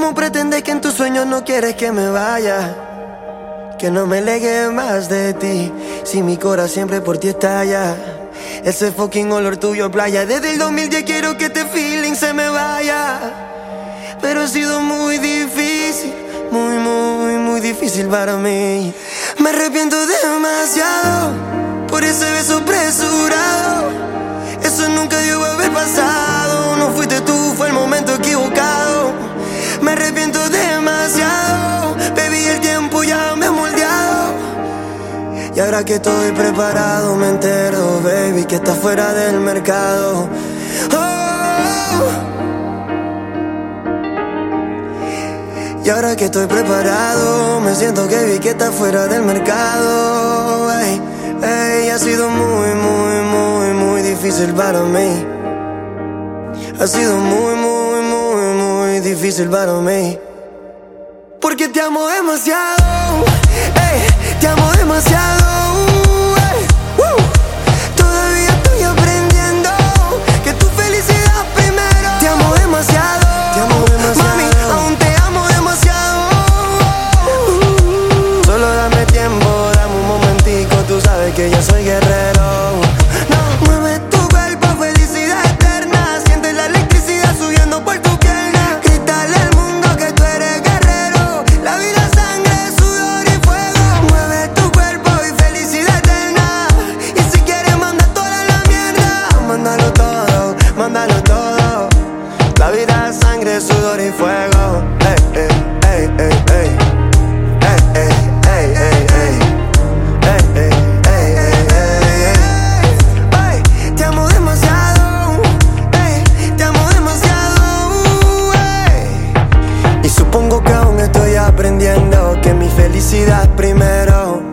¿Cómo pretendes que en tus sueños no quieres que me vaya? Que no me legue más de ti, si mi corazón siempre por ti estalla. Ese fucking olor tuyo playa. Desde el 2010 quiero que este feeling se me vaya. Pero ha sido muy difícil, muy, muy, muy difícil para mí. Me arrepiento demasiado por ese beso apresurado. Eso nunca dio haber pasado. Y ahora que estoy preparado, me entero, baby, que está fuera del mercado. Oh. Y ahora que estoy preparado, me siento que vi que está fuera del mercado. Ey, ey, ha sido muy, muy, muy, muy difícil para mí. Ha sido muy, muy, muy, muy difícil para mí. Porque te amo demasiado, ey, te amo demasiado. Soy guerrero. No, mueve tu cuerpo, felicidad eterna. Siente la electricidad subiendo por tu pierna. Grítale al mundo que tú eres guerrero. La vida, sangre, sudor y fuego. Mueve tu cuerpo y felicidad eterna. Y si quieres, manda toda la mierda. Mándalo todo, mándalo todo. La vida, sangre, sudor y fuego. Supongo que aún estoy aprendiendo que mi felicidad primero.